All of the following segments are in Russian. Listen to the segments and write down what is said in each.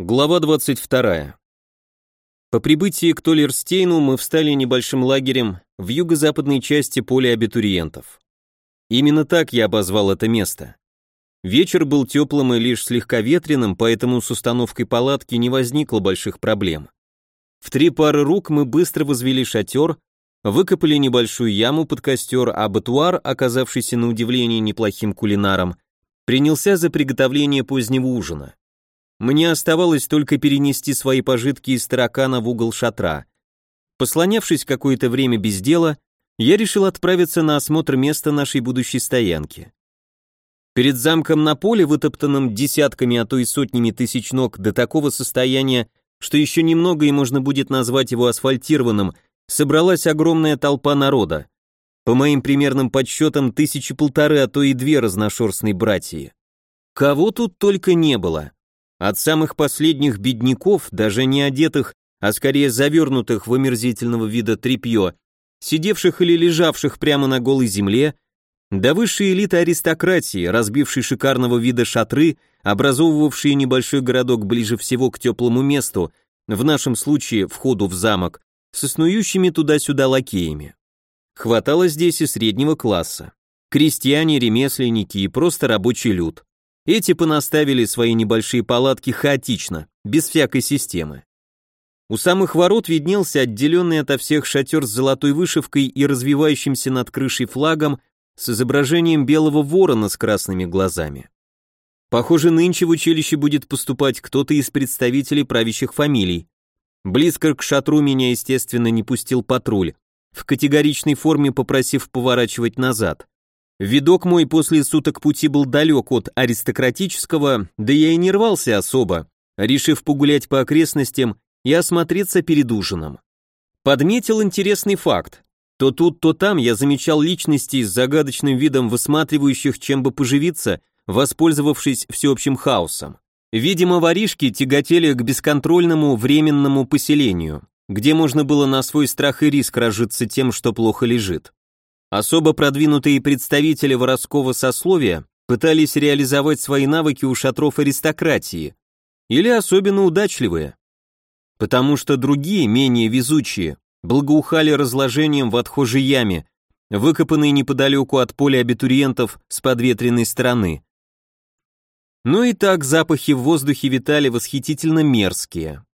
Глава 22. По прибытии к Толерстейну мы встали небольшим лагерем в юго-западной части поля абитуриентов. Именно так я обозвал это место. Вечер был теплым и лишь слегка ветреным, поэтому с установкой палатки не возникло больших проблем. В три пары рук мы быстро возвели шатер, выкопали небольшую яму под костер, а Батуар, оказавшийся на удивление неплохим кулинаром, принялся за приготовление позднего ужина. Мне оставалось только перенести свои пожитки из таракана в угол шатра. Послонявшись какое-то время без дела, я решил отправиться на осмотр места нашей будущей стоянки. Перед замком на поле, вытоптанном десятками, а то и сотнями тысяч ног до такого состояния, что еще немного и можно будет назвать его асфальтированным, собралась огромная толпа народа. По моим примерным подсчетам, тысячи полторы, а то и две разношерстной братьи. Кого тут только не было. От самых последних бедняков, даже не одетых, а скорее завернутых в омерзительного вида тряпье, сидевших или лежавших прямо на голой земле, до высшей элиты аристократии, разбившей шикарного вида шатры, образовывавшие небольшой городок ближе всего к теплому месту, в нашем случае входу в замок, со снующими туда-сюда лакеями. Хватало здесь и среднего класса. Крестьяне, ремесленники и просто рабочий люд. Эти понаставили свои небольшие палатки хаотично, без всякой системы. У самых ворот виднелся отделенный ото всех шатер с золотой вышивкой и развивающимся над крышей флагом с изображением белого ворона с красными глазами. Похоже, нынче в училище будет поступать кто-то из представителей правящих фамилий. Близко к шатру меня, естественно, не пустил патруль, в категоричной форме попросив поворачивать назад. Видок мой после суток пути был далек от аристократического, да я и не рвался особо, решив погулять по окрестностям и осмотреться перед ужином. Подметил интересный факт. То тут, то там я замечал личности с загадочным видом высматривающих, чем бы поживиться, воспользовавшись всеобщим хаосом. Видимо, воришки тяготели к бесконтрольному временному поселению, где можно было на свой страх и риск разжиться тем, что плохо лежит. Особо продвинутые представители воровского сословия пытались реализовать свои навыки у шатров аристократии, или особенно удачливые, потому что другие, менее везучие, благоухали разложением в отхожей яме, выкопанной неподалеку от поля абитуриентов с подветренной стороны. Ну и так запахи в воздухе витали восхитительно мерзкие.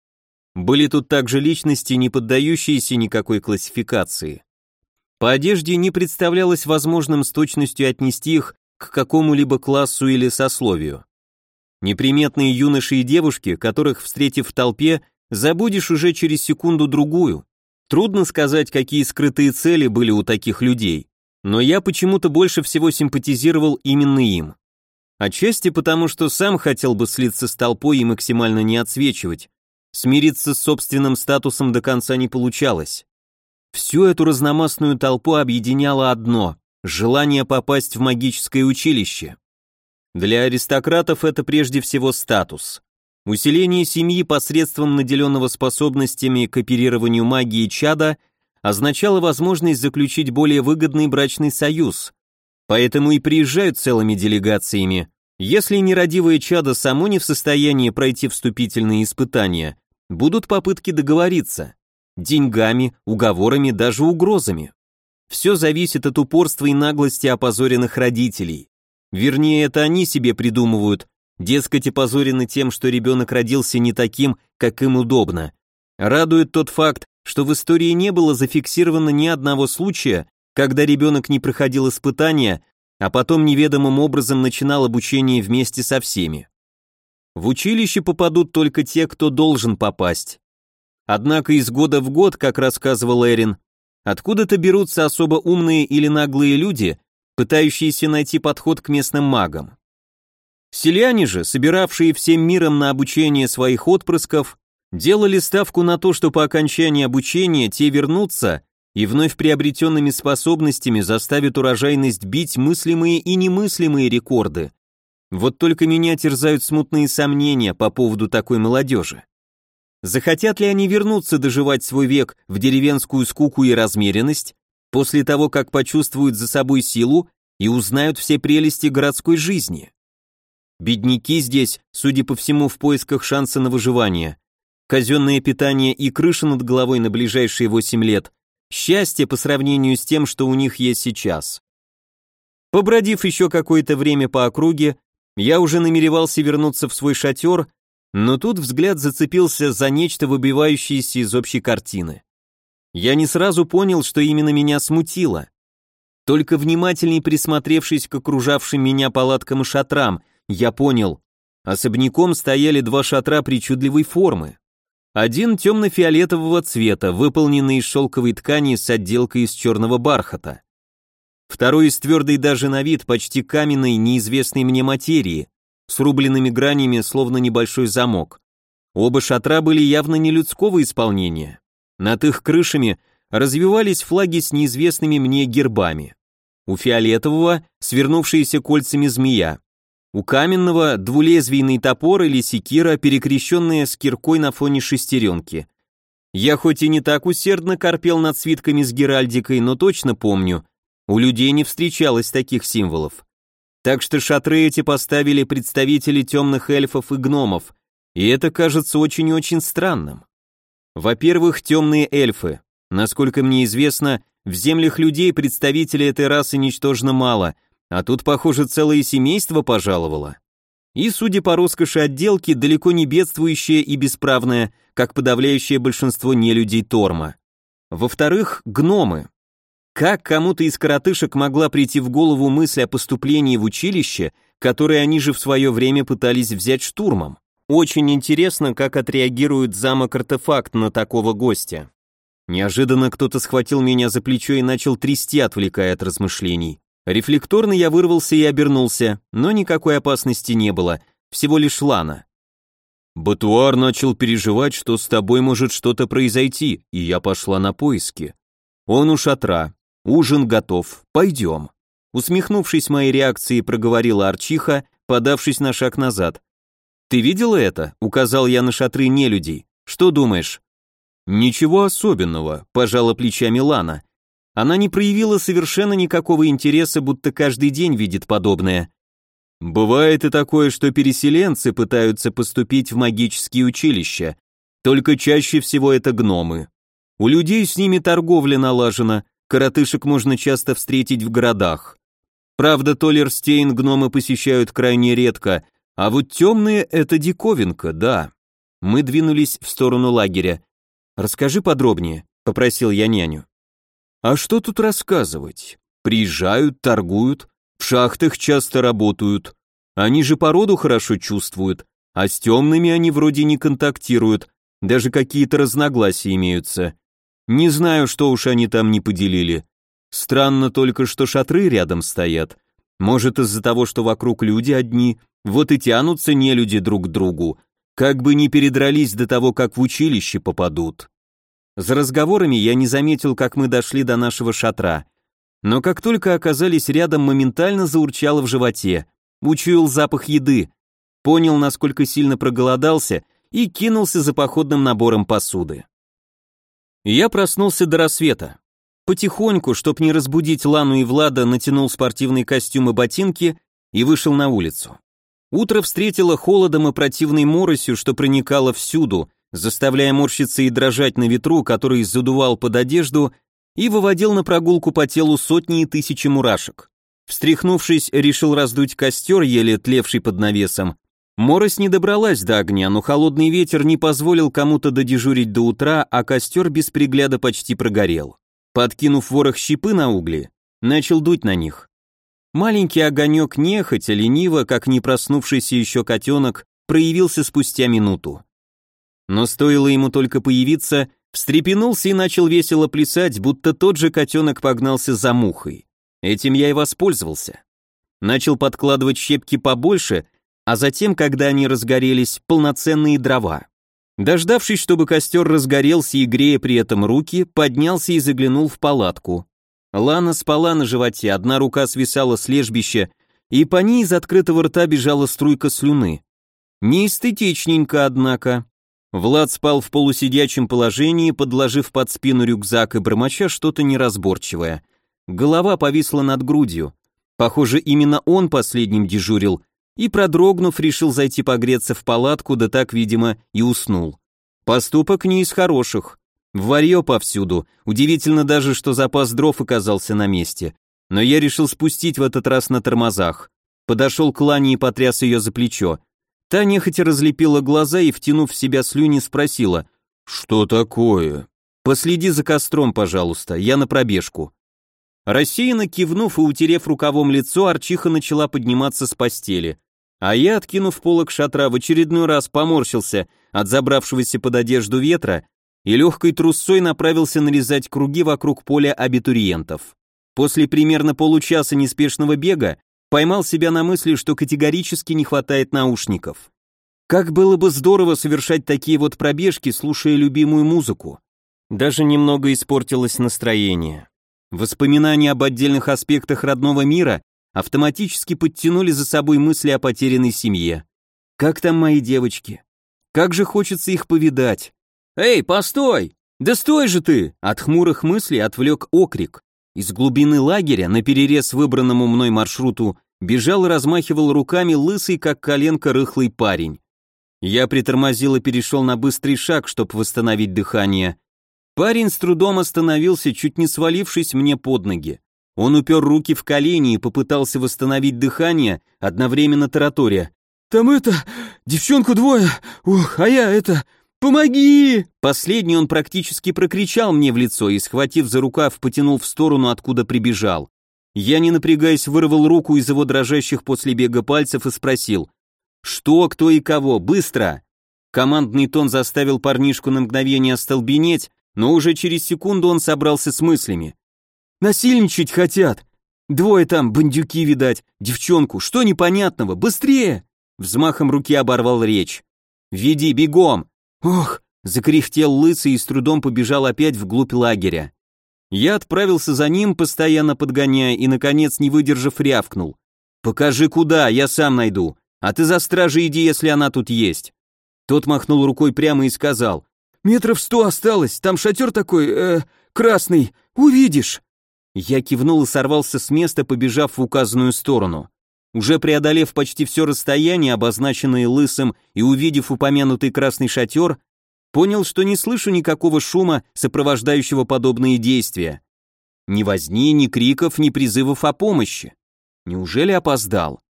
Были тут также личности, не поддающиеся никакой классификации. По одежде не представлялось возможным с точностью отнести их к какому-либо классу или сословию. Неприметные юноши и девушки, которых, встретив в толпе, забудешь уже через секунду-другую. Трудно сказать, какие скрытые цели были у таких людей, но я почему-то больше всего симпатизировал именно им. Отчасти потому, что сам хотел бы слиться с толпой и максимально не отсвечивать. Смириться с собственным статусом до конца не получалось. Всю эту разномастную толпу объединяло одно – желание попасть в магическое училище. Для аристократов это прежде всего статус. Усиление семьи посредством наделенного способностями к оперированию магии чада означало возможность заключить более выгодный брачный союз, поэтому и приезжают целыми делегациями. Если нерадивое чадо само не в состоянии пройти вступительные испытания, будут попытки договориться деньгами, уговорами, даже угрозами. Все зависит от упорства и наглости опозоренных родителей. Вернее, это они себе придумывают, дескать, опозорены тем, что ребенок родился не таким, как им удобно. Радует тот факт, что в истории не было зафиксировано ни одного случая, когда ребенок не проходил испытания, а потом неведомым образом начинал обучение вместе со всеми. В училище попадут только те, кто должен попасть. Однако из года в год, как рассказывал Эрин, откуда-то берутся особо умные или наглые люди, пытающиеся найти подход к местным магам. Селяне же, собиравшие всем миром на обучение своих отпрысков, делали ставку на то, что по окончании обучения те вернутся и вновь приобретенными способностями заставят урожайность бить мыслимые и немыслимые рекорды. Вот только меня терзают смутные сомнения по поводу такой молодежи. Захотят ли они вернуться доживать свой век в деревенскую скуку и размеренность, после того, как почувствуют за собой силу и узнают все прелести городской жизни? Бедняки здесь, судя по всему, в поисках шанса на выживание. Казенное питание и крыша над головой на ближайшие 8 лет. Счастье по сравнению с тем, что у них есть сейчас. Побродив еще какое-то время по округе, я уже намеревался вернуться в свой шатер, но тут взгляд зацепился за нечто выбивающееся из общей картины. Я не сразу понял, что именно меня смутило. Только внимательней присмотревшись к окружавшим меня палаткам и шатрам, я понял, особняком стояли два шатра причудливой формы. Один темно-фиолетового цвета, выполненный из шелковой ткани с отделкой из черного бархата. Второй из твердой даже на вид, почти каменной, неизвестной мне материи, с рубленными гранями, словно небольшой замок. Оба шатра были явно не людского исполнения. Над их крышами развивались флаги с неизвестными мне гербами. У фиолетового свернувшиеся кольцами змея. У каменного двулезвийный топор или секира, перекрещенная с киркой на фоне шестеренки. Я хоть и не так усердно корпел над свитками с геральдикой, но точно помню, у людей не встречалось таких символов. Так что шатры эти поставили представители темных эльфов и гномов, и это кажется очень и очень странным. Во-первых, темные эльфы. Насколько мне известно, в землях людей представителей этой расы ничтожно мало, а тут, похоже, целое семейство пожаловало. И, судя по роскоши отделки, далеко не бедствующее и бесправное, как подавляющее большинство нелюдей Торма. Во-вторых, гномы. Как кому-то из коротышек могла прийти в голову мысль о поступлении в училище, которое они же в свое время пытались взять штурмом? Очень интересно, как отреагирует замок-артефакт на такого гостя. Неожиданно кто-то схватил меня за плечо и начал трясти, отвлекая от размышлений. Рефлекторно я вырвался и обернулся, но никакой опасности не было, всего лишь Лана. Батуар начал переживать, что с тобой может что-то произойти, и я пошла на поиски. Он у шатра, Ужин готов, пойдем. Усмехнувшись моей реакции, проговорила Арчиха, подавшись на шаг назад. «Ты видела это?» — указал я на шатры нелюдей. «Что думаешь?» «Ничего особенного», — пожала плечами Лана. Она не проявила совершенно никакого интереса, будто каждый день видит подобное. Бывает и такое, что переселенцы пытаются поступить в магические училища, только чаще всего это гномы. У людей с ними торговля налажена, коротышек можно часто встретить в городах. Правда, Толерстейн гномы посещают крайне редко, а вот темные — это диковинка, да. Мы двинулись в сторону лагеря. «Расскажи подробнее», — попросил я няню. «А что тут рассказывать? Приезжают, торгуют, в шахтах часто работают. Они же породу хорошо чувствуют, а с темными они вроде не контактируют, даже какие-то разногласия имеются. Не знаю, что уж они там не поделили. Странно только, что шатры рядом стоят. Может, из-за того, что вокруг люди одни, вот и тянутся не люди друг к другу, как бы не передрались до того, как в училище попадут. За разговорами я не заметил, как мы дошли до нашего шатра. Но как только оказались рядом, моментально заурчало в животе. Учуял запах еды. Понял, насколько сильно проголодался и кинулся за походным набором посуды. Я проснулся до рассвета. Потихоньку, чтоб не разбудить Лану и Влада, натянул спортивный костюм и ботинки и вышел на улицу. Утро встретило холодом и противной моросью, что проникало всюду, заставляя морщиться и дрожать на ветру, который задувал под одежду и выводил на прогулку по телу сотни и тысячи мурашек. Встряхнувшись, решил раздуть костер, еле тлевший под навесом, Морось не добралась до огня, но холодный ветер не позволил кому-то додежурить до утра, а костер без пригляда почти прогорел. Подкинув ворох щепы на угли, начал дуть на них. Маленький огонек нехотя, лениво, как не проснувшийся еще котенок, проявился спустя минуту. Но стоило ему только появиться, встрепенулся и начал весело плясать, будто тот же котенок погнался за мухой. Этим я и воспользовался. Начал подкладывать щепки побольше, а затем, когда они разгорелись, полноценные дрова. Дождавшись, чтобы костер разгорелся и грея при этом руки, поднялся и заглянул в палатку. Лана спала на животе, одна рука свисала с лежбища, и по ней из открытого рта бежала струйка слюны. Неэстетичненько, однако. Влад спал в полусидячем положении, подложив под спину рюкзак и бормоча что-то неразборчивое. Голова повисла над грудью. Похоже, именно он последним дежурил, и, продрогнув, решил зайти погреться в палатку, да так, видимо, и уснул. Поступок не из хороших. Варье повсюду, удивительно даже, что запас дров оказался на месте. Но я решил спустить в этот раз на тормозах. Подошел к Лане и потряс ее за плечо. Та нехотя разлепила глаза и, втянув в себя слюни, спросила, «Что такое?» «Последи за костром, пожалуйста, я на пробежку». Рассеянно кивнув и утерев рукавом лицо, Арчиха начала подниматься с постели. А я, откинув полок шатра, в очередной раз поморщился от забравшегося под одежду ветра и легкой трусцой направился нарезать круги вокруг поля абитуриентов. После примерно получаса неспешного бега поймал себя на мысли, что категорически не хватает наушников. Как было бы здорово совершать такие вот пробежки, слушая любимую музыку. Даже немного испортилось настроение. Воспоминания об отдельных аспектах родного мира автоматически подтянули за собой мысли о потерянной семье. Как там мои девочки? Как же хочется их повидать. «Эй, постой! Да стой же ты!» От хмурых мыслей отвлек окрик. Из глубины лагеря, на перерез выбранному мной маршруту, бежал и размахивал руками лысый, как коленка, рыхлый парень. Я притормозил и перешел на быстрый шаг, чтобы восстановить дыхание. Парень с трудом остановился, чуть не свалившись мне под ноги. Он упер руки в колени и попытался восстановить дыхание, одновременно тараторя. «Там это... девчонку двое... Ух, а я это... Помоги!» Последний он практически прокричал мне в лицо и, схватив за рукав, потянул в сторону, откуда прибежал. Я, не напрягаясь, вырвал руку из его дрожащих после бега пальцев и спросил, «Что, кто и кого? Быстро!» Командный тон заставил парнишку на мгновение остолбенеть, но уже через секунду он собрался с мыслями. «Насильничать хотят! Двое там, бандюки, видать, девчонку, что непонятного, быстрее!» Взмахом руки оборвал речь. «Веди, бегом!» «Ох!» — закряхтел лысый и с трудом побежал опять вглубь лагеря. Я отправился за ним, постоянно подгоняя, и, наконец, не выдержав, рявкнул. «Покажи куда, я сам найду, а ты за стражей иди, если она тут есть». Тот махнул рукой прямо и сказал. «Метров сто осталось, там шатер такой, э, красный, увидишь». Я кивнул и сорвался с места, побежав в указанную сторону. Уже преодолев почти все расстояние, обозначенное лысым, и увидев упомянутый красный шатер, Понял, что не слышу никакого шума, сопровождающего подобные действия. Ни возни, ни криков, ни призывов о помощи. Неужели опоздал?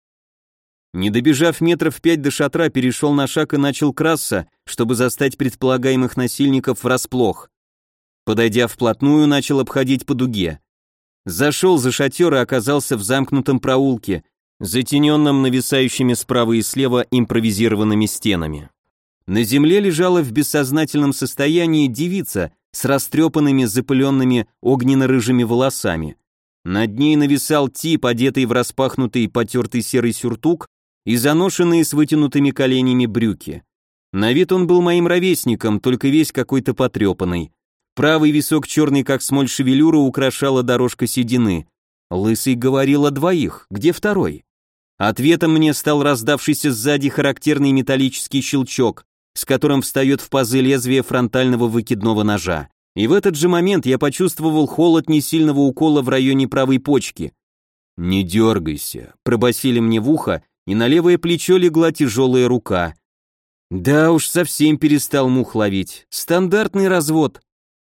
Не добежав метров пять до шатра, перешел на шаг и начал краса, чтобы застать предполагаемых насильников врасплох. Подойдя вплотную, начал обходить по дуге. Зашел за шатер и оказался в замкнутом проулке, затененном нависающими справа и слева импровизированными стенами. На земле лежала в бессознательном состоянии девица с растрепанными, запыленными огненно-рыжими волосами. Над ней нависал тип, одетый в распахнутый потертый серый сюртук и заношенные с вытянутыми коленями брюки. На вид он был моим ровесником, только весь какой-то потрепанный. Правый висок черный, как смоль шевелюра, украшала дорожка седины. Лысый говорил о двоих, где второй? Ответом мне стал раздавшийся сзади характерный металлический щелчок, с которым встает в пазы лезвие фронтального выкидного ножа. И в этот же момент я почувствовал холод несильного укола в районе правой почки. «Не дергайся», — пробасили мне в ухо, и на левое плечо легла тяжелая рука. Да уж, совсем перестал мух ловить. Стандартный развод.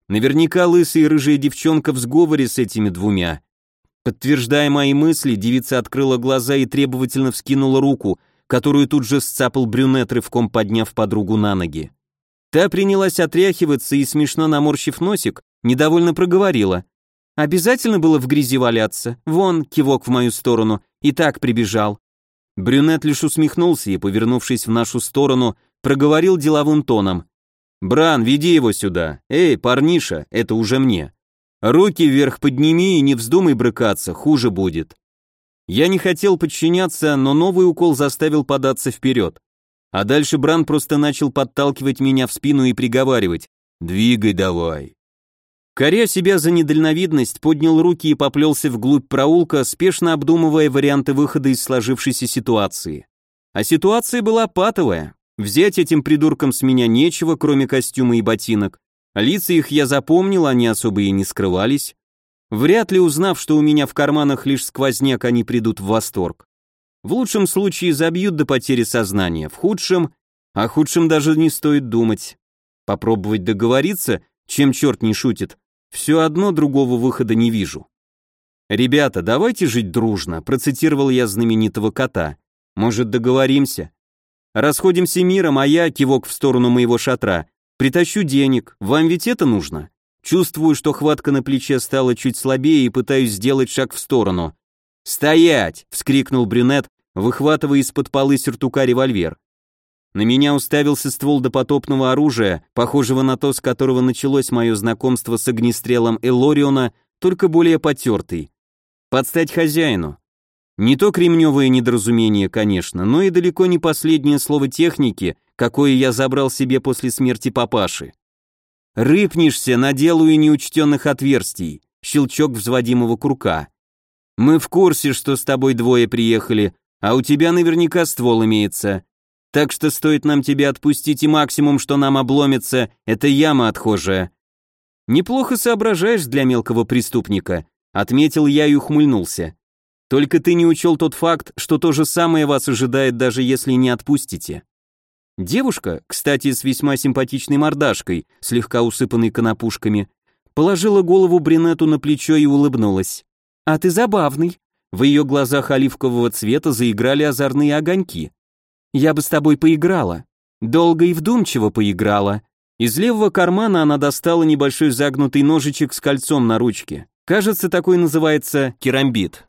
Наверняка лысая и рыжая девчонка в сговоре с этими двумя. Подтверждая мои мысли, девица открыла глаза и требовательно вскинула руку, которую тут же сцапал брюнет, рывком подняв подругу на ноги. Та принялась отряхиваться и, смешно наморщив носик, недовольно проговорила. «Обязательно было в грязи валяться? Вон, кивок в мою сторону, и так прибежал». Брюнет лишь усмехнулся и, повернувшись в нашу сторону, проговорил деловым тоном. «Бран, веди его сюда. Эй, парниша, это уже мне. Руки вверх подними и не вздумай брыкаться, хуже будет». Я не хотел подчиняться, но новый укол заставил податься вперед. А дальше Бран просто начал подталкивать меня в спину и приговаривать «Двигай давай». Коря себя за недальновидность, поднял руки и поплелся вглубь проулка, спешно обдумывая варианты выхода из сложившейся ситуации. А ситуация была патовая. Взять этим придуркам с меня нечего, кроме костюма и ботинок. Лица их я запомнил, они особо и не скрывались. Вряд ли узнав, что у меня в карманах лишь сквозняк, они придут в восторг. В лучшем случае забьют до потери сознания, в худшем... О худшем даже не стоит думать. Попробовать договориться, чем черт не шутит, все одно другого выхода не вижу. «Ребята, давайте жить дружно», процитировал я знаменитого кота. «Может, договоримся?» «Расходимся миром, а я, кивок в сторону моего шатра, притащу денег, вам ведь это нужно?» Чувствую, что хватка на плече стала чуть слабее и пытаюсь сделать шаг в сторону. «Стоять!» — вскрикнул брюнет, выхватывая из-под полы сюртука револьвер. На меня уставился ствол допотопного оружия, похожего на то, с которого началось мое знакомство с огнестрелом Элориона, только более потертый. Подстать хозяину. Не то кремневое недоразумение, конечно, но и далеко не последнее слово техники, какое я забрал себе после смерти папаши. Рыпнешься, наделаю неучтенных отверстий. Щелчок взводимого курка. Мы в курсе, что с тобой двое приехали, а у тебя наверняка ствол имеется. Так что стоит нам тебя отпустить, и максимум, что нам обломится, это яма отхожая. Неплохо соображаешь для мелкого преступника, отметил я и ухмыльнулся. Только ты не учел тот факт, что то же самое вас ожидает, даже если не отпустите. Девушка, кстати, с весьма симпатичной мордашкой, слегка усыпанной конопушками, положила голову брюнету на плечо и улыбнулась. «А ты забавный». В ее глазах оливкового цвета заиграли озорные огоньки. «Я бы с тобой поиграла. Долго и вдумчиво поиграла». Из левого кармана она достала небольшой загнутый ножичек с кольцом на ручке. Кажется, такой называется керамбит.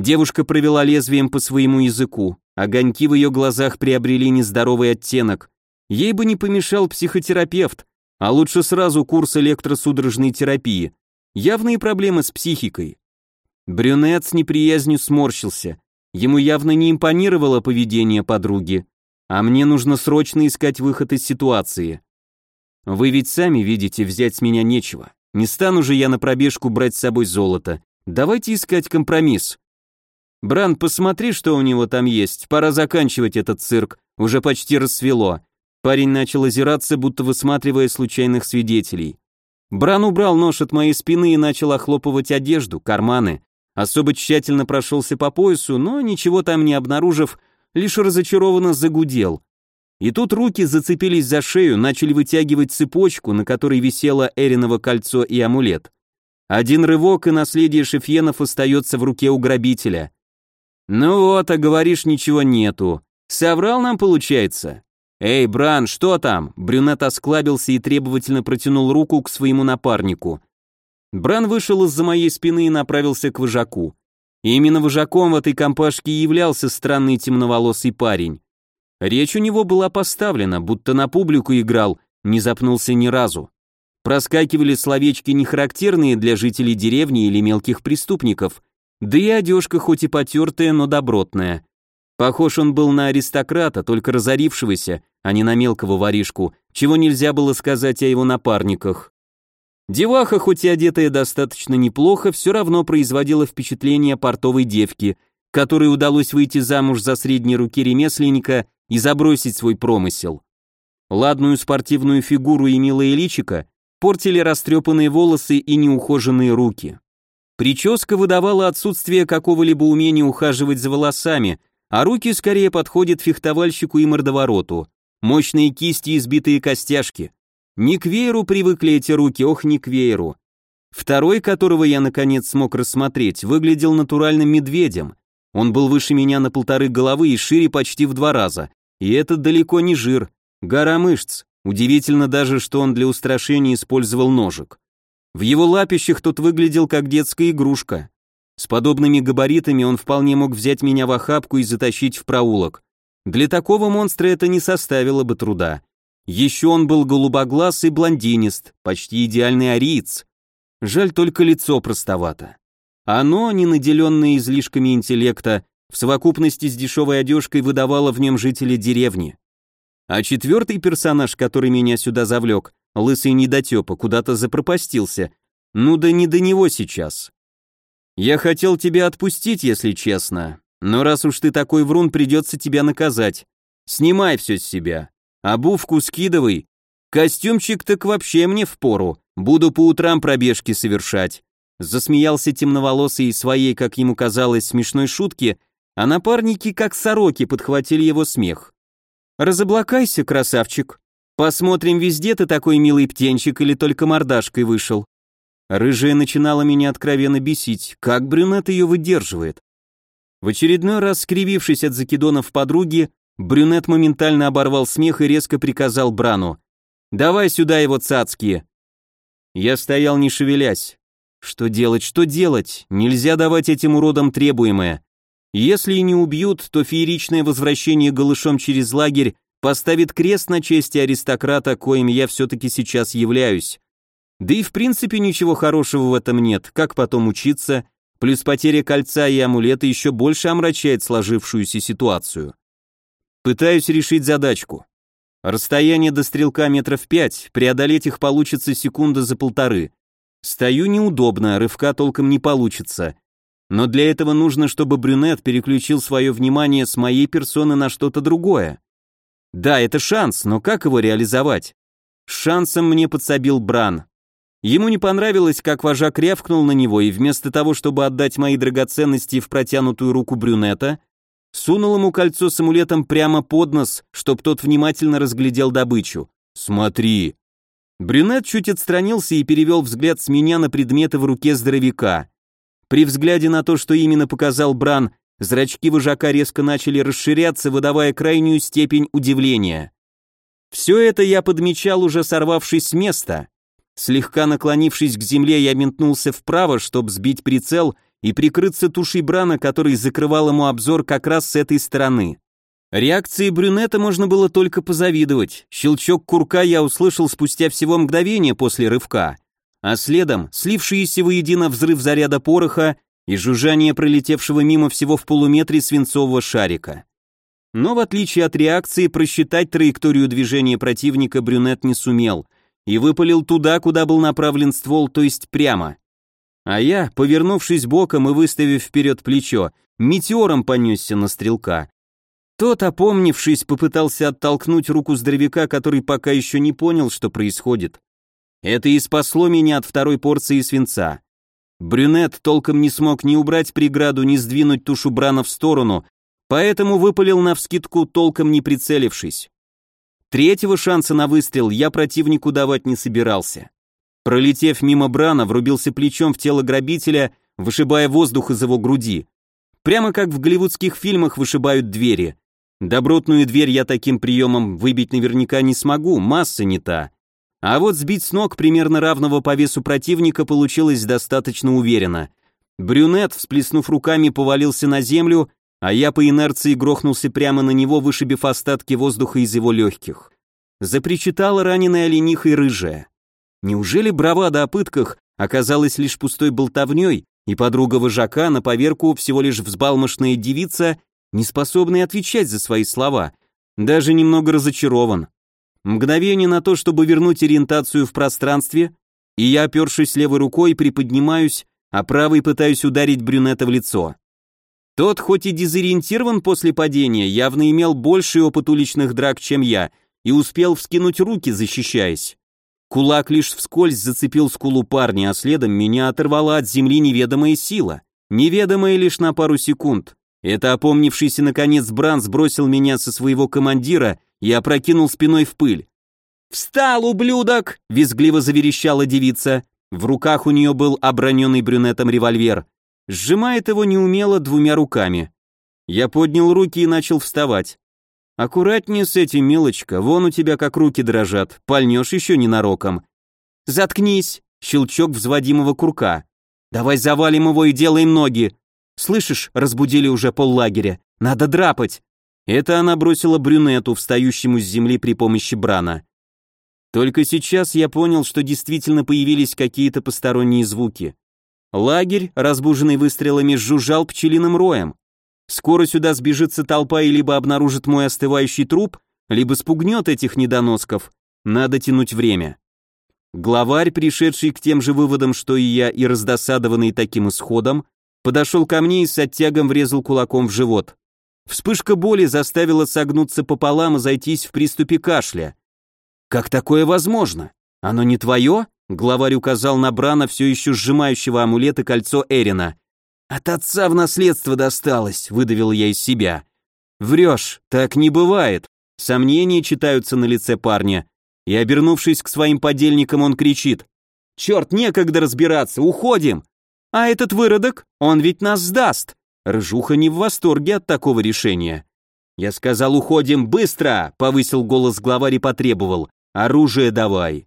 Девушка провела лезвием по своему языку. Огоньки в ее глазах приобрели нездоровый оттенок. Ей бы не помешал психотерапевт, а лучше сразу курс электросудорожной терапии. Явные проблемы с психикой. Брюнет с неприязнью сморщился. Ему явно не импонировало поведение подруги. А мне нужно срочно искать выход из ситуации. Вы ведь сами видите, взять с меня нечего. Не стану же я на пробежку брать с собой золото. Давайте искать компромисс. Бран, посмотри, что у него там есть. Пора заканчивать этот цирк. Уже почти рассвело. Парень начал озираться, будто высматривая случайных свидетелей. Бран убрал нож от моей спины и начал охлопывать одежду, карманы. Особо тщательно прошелся по поясу, но ничего там не обнаружив, лишь разочарованно загудел. И тут руки зацепились за шею, начали вытягивать цепочку, на которой висело Эриново кольцо и амулет. Один рывок, и наследие Шефьенов остается в руке у грабителя. «Ну вот, а говоришь, ничего нету. Соврал нам, получается?» «Эй, Бран, что там?» Брюнет осклабился и требовательно протянул руку к своему напарнику. Бран вышел из-за моей спины и направился к вожаку. И именно вожаком в этой компашке являлся странный темноволосый парень. Речь у него была поставлена, будто на публику играл, не запнулся ни разу. Проскакивали словечки нехарактерные для жителей деревни или мелких преступников, да и одежка хоть и потертая, но добротная. Похож он был на аристократа, только разорившегося, а не на мелкого воришку, чего нельзя было сказать о его напарниках. Деваха, хоть и одетая достаточно неплохо, все равно производила впечатление портовой девки, которой удалось выйти замуж за средней руки ремесленника и забросить свой промысел. Ладную спортивную фигуру и милое личико портили растрепанные волосы и неухоженные руки. Прическа выдавала отсутствие какого-либо умения ухаживать за волосами, а руки скорее подходят фехтовальщику и мордовороту. Мощные кисти и избитые костяшки. Не к вееру привыкли эти руки, ох, не к вееру. Второй, которого я наконец смог рассмотреть, выглядел натуральным медведем. Он был выше меня на полторы головы и шире почти в два раза. И это далеко не жир, гора мышц. Удивительно даже, что он для устрашения использовал ножик. В его лапищах тот выглядел как детская игрушка. С подобными габаритами он вполне мог взять меня в охапку и затащить в проулок. Для такого монстра это не составило бы труда. Еще он был голубоглаз и блондинист, почти идеальный ариец. Жаль только лицо простовато. Оно, не наделенное излишками интеллекта, в совокупности с дешевой одежкой выдавало в нем жителей деревни. А четвертый персонаж, который меня сюда завлек, Лысый недотепа куда-то запропастился. Ну да не до него сейчас. Я хотел тебя отпустить, если честно. Но раз уж ты такой врун, придется тебя наказать. Снимай все с себя. Обувку скидывай. Костюмчик так вообще мне впору. Буду по утрам пробежки совершать. Засмеялся темноволосый своей, как ему казалось, смешной шутки, а напарники, как сороки, подхватили его смех. «Разоблакайся, красавчик. Посмотрим, везде ты такой милый птенчик или только мордашкой вышел». Рыжая начинала меня откровенно бесить, как брюнет ее выдерживает. В очередной раз, скривившись от закидонов подруги, брюнет моментально оборвал смех и резко приказал Брану. «Давай сюда его цацкие». Я стоял не шевелясь. Что делать, что делать? Нельзя давать этим уродам требуемое. Если и не убьют, то фееричное возвращение голышом через лагерь поставит крест на чести аристократа, коим я все-таки сейчас являюсь. Да и в принципе ничего хорошего в этом нет, как потом учиться, плюс потеря кольца и амулета еще больше омрачает сложившуюся ситуацию. Пытаюсь решить задачку. Расстояние до стрелка метров пять, преодолеть их получится секунда за полторы. Стою неудобно, рывка толком не получится. Но для этого нужно, чтобы брюнет переключил свое внимание с моей персоны на что-то другое. Да, это шанс, но как его реализовать? Шансом мне подсобил Бран. Ему не понравилось, как вожак рявкнул на него, и вместо того, чтобы отдать мои драгоценности в протянутую руку брюнета, сунул ему кольцо с амулетом прямо под нос, чтоб тот внимательно разглядел добычу. «Смотри!» Брюнет чуть отстранился и перевел взгляд с меня на предметы в руке здоровяка. При взгляде на то, что именно показал Бран, зрачки вожака резко начали расширяться, выдавая крайнюю степень удивления. Все это я подмечал, уже сорвавшись с места. Слегка наклонившись к земле, я ментнулся вправо, чтобы сбить прицел и прикрыться тушей Брана, который закрывал ему обзор как раз с этой стороны. Реакции брюнета можно было только позавидовать. Щелчок курка я услышал спустя всего мгновение после рывка а следом слившиеся воедино взрыв заряда пороха и жужжание пролетевшего мимо всего в полуметре свинцового шарика. Но в отличие от реакции, просчитать траекторию движения противника брюнет не сумел и выпалил туда, куда был направлен ствол, то есть прямо. А я, повернувшись боком и выставив вперед плечо, метеором понесся на стрелка. Тот, опомнившись, попытался оттолкнуть руку здоровяка, который пока еще не понял, что происходит. Это и спасло меня от второй порции свинца. Брюнет толком не смог ни убрать преграду, ни сдвинуть тушу Брана в сторону, поэтому выпалил навскидку, толком не прицелившись. Третьего шанса на выстрел я противнику давать не собирался. Пролетев мимо Брана, врубился плечом в тело грабителя, вышибая воздух из его груди. Прямо как в голливудских фильмах вышибают двери. Добротную дверь я таким приемом выбить наверняка не смогу, масса не та. А вот сбить с ног примерно равного по весу противника получилось достаточно уверенно. Брюнет, всплеснув руками, повалился на землю, а я по инерции грохнулся прямо на него, вышибив остатки воздуха из его легких. Запричитала раненая лениха и рыжая. Неужели бравада о пытках оказалась лишь пустой болтовней, и подруга вожака на поверку всего лишь взбалмошная девица, не способная отвечать за свои слова? Даже немного разочарован. Мгновение на то, чтобы вернуть ориентацию в пространстве, и я, опершись левой рукой, приподнимаюсь, а правой пытаюсь ударить брюнета в лицо. Тот, хоть и дезориентирован после падения, явно имел больший опыт уличных драк, чем я, и успел вскинуть руки, защищаясь. Кулак лишь вскользь зацепил скулу парня, а следом меня оторвала от земли неведомая сила. Неведомая лишь на пару секунд. Это опомнившийся наконец Бран сбросил меня со своего командира и опрокинул спиной в пыль. «Встал, ублюдок!» — визгливо заверещала девица. В руках у нее был оброненный брюнетом револьвер. Сжимает его неумело двумя руками. Я поднял руки и начал вставать. «Аккуратнее с этим, милочка, вон у тебя как руки дрожат, пальнешь еще ненароком». «Заткнись!» — щелчок взводимого курка. «Давай завалим его и делаем ноги!» «Слышишь, разбудили уже поллагеря, надо драпать!» Это она бросила брюнету, встающему с земли при помощи брана. Только сейчас я понял, что действительно появились какие-то посторонние звуки. Лагерь, разбуженный выстрелами, жужжал пчелиным роем. Скоро сюда сбежится толпа и либо обнаружит мой остывающий труп, либо спугнет этих недоносков. Надо тянуть время. Главарь, пришедший к тем же выводам, что и я, и раздосадованный таким исходом, подошел ко мне и с оттягом врезал кулаком в живот. Вспышка боли заставила согнуться пополам и зайтись в приступе кашля. «Как такое возможно? Оно не твое?» Главарь указал на Брана, все еще сжимающего амулет и кольцо Эрина. «От отца в наследство досталось», — выдавил я из себя. «Врешь, так не бывает». Сомнения читаются на лице парня. И, обернувшись к своим подельникам, он кричит. «Черт, некогда разбираться, уходим!» «А этот выродок, он ведь нас сдаст!» Рыжуха не в восторге от такого решения. «Я сказал, уходим быстро!» — повысил голос главарь и потребовал. «Оружие давай!»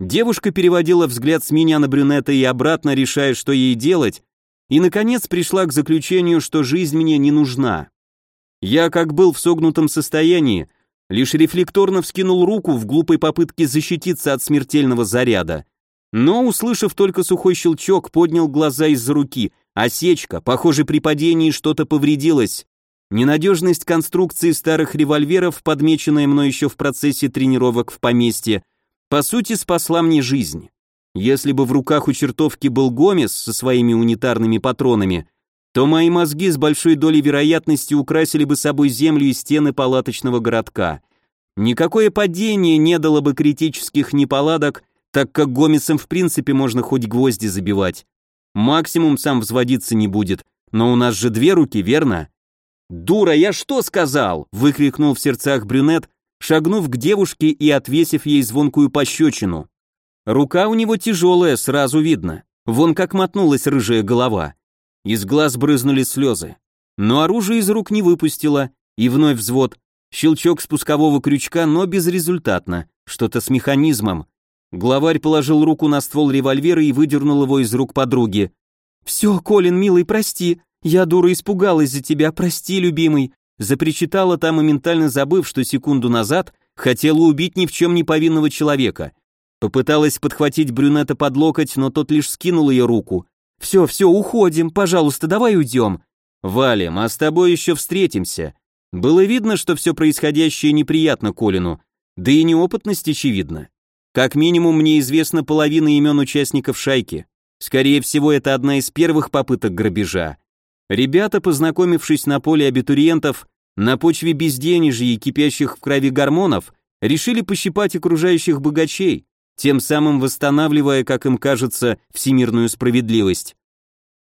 Девушка переводила взгляд с меня на брюнета и обратно, решая, что ей делать, и, наконец, пришла к заключению, что жизнь мне не нужна. Я, как был в согнутом состоянии, лишь рефлекторно вскинул руку в глупой попытке защититься от смертельного заряда, но, услышав только сухой щелчок, поднял глаза из-за руки. Осечка, похоже, при падении что-то повредилось. Ненадежность конструкции старых револьверов, подмеченная мной еще в процессе тренировок в поместье, по сути спасла мне жизнь. Если бы в руках у чертовки был Гомес со своими унитарными патронами, то мои мозги с большой долей вероятности украсили бы собой землю и стены палаточного городка. Никакое падение не дало бы критических неполадок, так как Гомесом в принципе можно хоть гвозди забивать. Максимум сам взводиться не будет, но у нас же две руки, верно? «Дура, я что сказал?» — выкрикнул в сердцах брюнет, шагнув к девушке и отвесив ей звонкую пощечину. Рука у него тяжелая, сразу видно. Вон как мотнулась рыжая голова. Из глаз брызнули слезы. Но оружие из рук не выпустила, и вновь взвод. Щелчок спускового крючка, но безрезультатно. Что-то с механизмом. Главарь положил руку на ствол револьвера и выдернул его из рук подруги. «Все, Колин, милый, прости. Я, дура, испугалась за тебя, прости, любимый». Запричитала та, моментально забыв, что секунду назад хотела убить ни в чем не повинного человека. Попыталась подхватить брюнета под локоть, но тот лишь скинул ее руку. «Все, все, уходим, пожалуйста, давай уйдем». «Валим, а с тобой еще встретимся». Было видно, что все происходящее неприятно Колину, да и неопытность очевидна. Как минимум мне известна половина имен участников шайки. Скорее всего, это одна из первых попыток грабежа. Ребята, познакомившись на поле абитуриентов, на почве безденежья и кипящих в крови гормонов, решили пощипать окружающих богачей, тем самым восстанавливая, как им кажется, всемирную справедливость.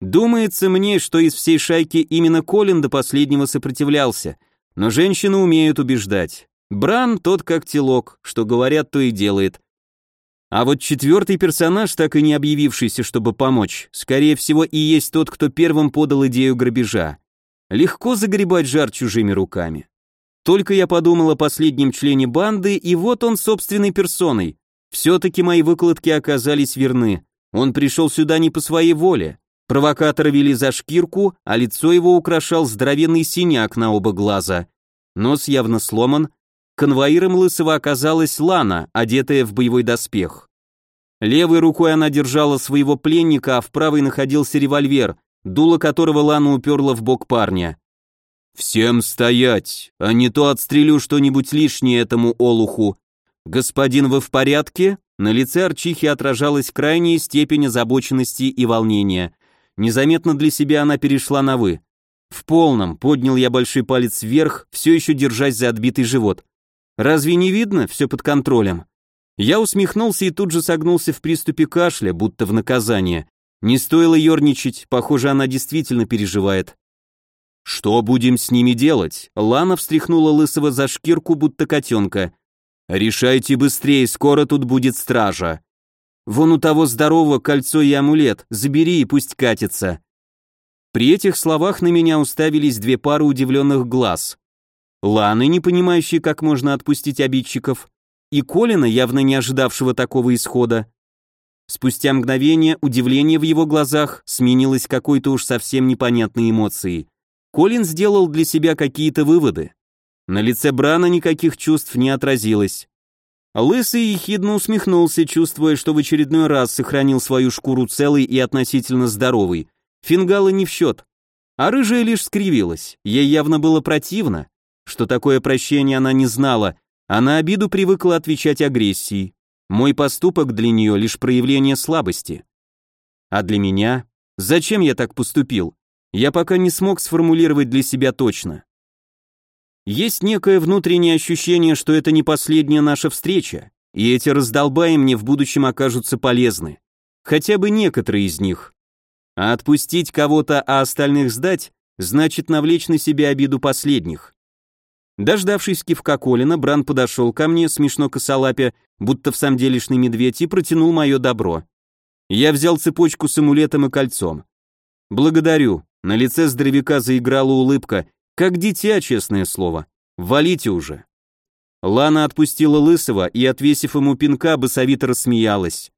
Думается мне, что из всей шайки именно Колин до последнего сопротивлялся, но женщины умеют убеждать. Бран тот как телок, что говорят, то и делает. А вот четвертый персонаж, так и не объявившийся, чтобы помочь, скорее всего и есть тот, кто первым подал идею грабежа. Легко загребать жар чужими руками. Только я подумал о последнем члене банды, и вот он собственной персоной. Все-таки мои выкладки оказались верны. Он пришел сюда не по своей воле. Провокатора вели за шкирку, а лицо его украшал здоровенный синяк на оба глаза. Нос явно сломан. Конвоиром Лысого оказалась Лана, одетая в боевой доспех. Левой рукой она держала своего пленника, а в правой находился револьвер, дуло которого Лана уперла в бок парня. «Всем стоять, а не то отстрелю что-нибудь лишнее этому олуху», «Господин, вы в порядке?» На лице Арчихи отражалась крайняя степень озабоченности и волнения. Незаметно для себя она перешла на «вы». В полном поднял я большой палец вверх, все еще держась за отбитый живот. «Разве не видно? Все под контролем». Я усмехнулся и тут же согнулся в приступе кашля, будто в наказание. Не стоило ерничать, похоже, она действительно переживает. «Что будем с ними делать?» Лана встряхнула Лысого за шкирку, будто котенка. «Решайте быстрее, скоро тут будет стража. Вон у того здорового кольцо и амулет, забери и пусть катится». При этих словах на меня уставились две пары удивленных глаз. Ланы, не понимающей, как можно отпустить обидчиков, и Колина, явно не ожидавшего такого исхода. Спустя мгновение удивление в его глазах сменилось какой-то уж совсем непонятной эмоцией. Колин сделал для себя какие-то выводы. На лице Брана никаких чувств не отразилось. Лысый ехидно усмехнулся, чувствуя, что в очередной раз сохранил свою шкуру целой и относительно здоровой. Фингалы не в счет. А рыжая лишь скривилась. Ей явно было противно. Что такое прощение она не знала, а на обиду привыкла отвечать агрессией. Мой поступок для нее лишь проявление слабости. А для меня? Зачем я так поступил? Я пока не смог сформулировать для себя точно. Есть некое внутреннее ощущение, что это не последняя наша встреча, и эти раздолбаи мне в будущем окажутся полезны. Хотя бы некоторые из них. А отпустить кого-то, а остальных сдать, значит навлечь на себя обиду последних. Дождавшись кивка Колина, Бран подошел ко мне, смешно косолапя, будто в самом делешный медведь, и протянул мое добро. Я взял цепочку с амулетом и кольцом. «Благодарю». На лице здоровяка заиграла улыбка. Как дитя, честное слово. Валите уже. Лана отпустила Лысого и, отвесив ему пинка, басовито рассмеялась.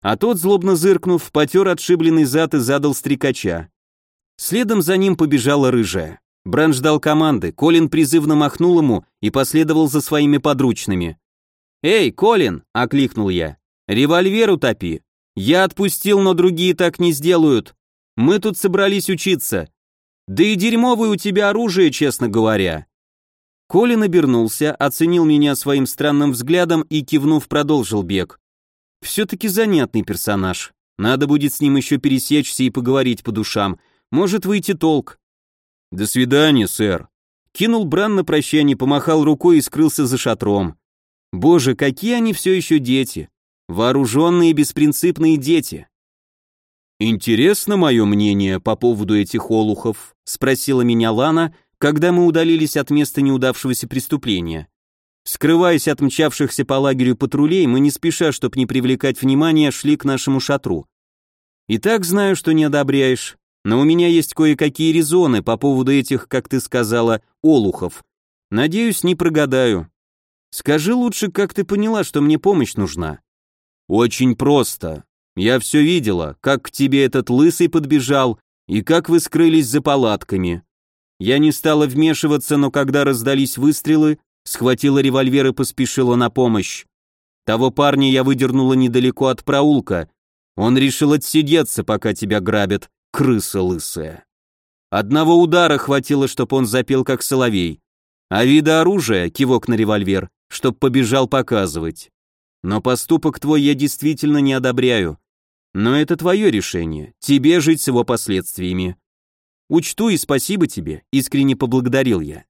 А тот, злобно зыркнув, потер отшибленный зад и задал стрекача. Следом за ним побежала рыжая. Бран ждал команды, Колин призывно махнул ему и последовал за своими подручными. «Эй, Колин!» — окликнул я. «Револьвер утопи!» «Я отпустил, но другие так не сделают. Мы тут собрались учиться. Да и дерьмовое у тебя оружие, честно говоря». Колин обернулся, оценил меня своим странным взглядом и, кивнув, продолжил бег. «Все-таки занятный персонаж. Надо будет с ним еще пересечься и поговорить по душам. Может выйти толк». «До свидания, сэр». Кинул Бран на прощание, помахал рукой и скрылся за шатром. Боже, какие они все еще дети. Вооруженные беспринципные дети. «Интересно мое мнение по поводу этих олухов?» — спросила меня Лана, когда мы удалились от места неудавшегося преступления. Скрываясь от мчавшихся по лагерю патрулей, мы не спеша, чтобы не привлекать внимания, шли к нашему шатру. И так знаю, что не одобряешь, но у меня есть кое-какие резоны по поводу этих, как ты сказала, олухов. Надеюсь, не прогадаю. Скажи лучше, как ты поняла, что мне помощь нужна? Очень просто. Я все видела, как к тебе этот лысый подбежал и как вы скрылись за палатками. Я не стала вмешиваться, но когда раздались выстрелы, схватила револьвер и поспешила на помощь. Того парня я выдернула недалеко от проулка. Он решил отсидеться, пока тебя грабят, крыса лысая. Одного удара хватило, чтобы он запел как соловей. А вида оружия, кивок на револьвер, чтоб побежал показывать. Но поступок твой я действительно не одобряю. Но это твое решение, тебе жить с его последствиями. Учту и спасибо тебе, искренне поблагодарил я.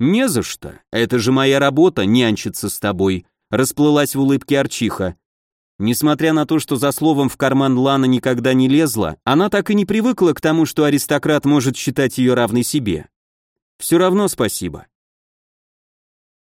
Не за что, это же моя работа, нянчиться с тобой, расплылась в улыбке Арчиха. Несмотря на то, что за словом в карман Лана никогда не лезла, она так и не привыкла к тому, что аристократ может считать ее равной себе. Все равно спасибо.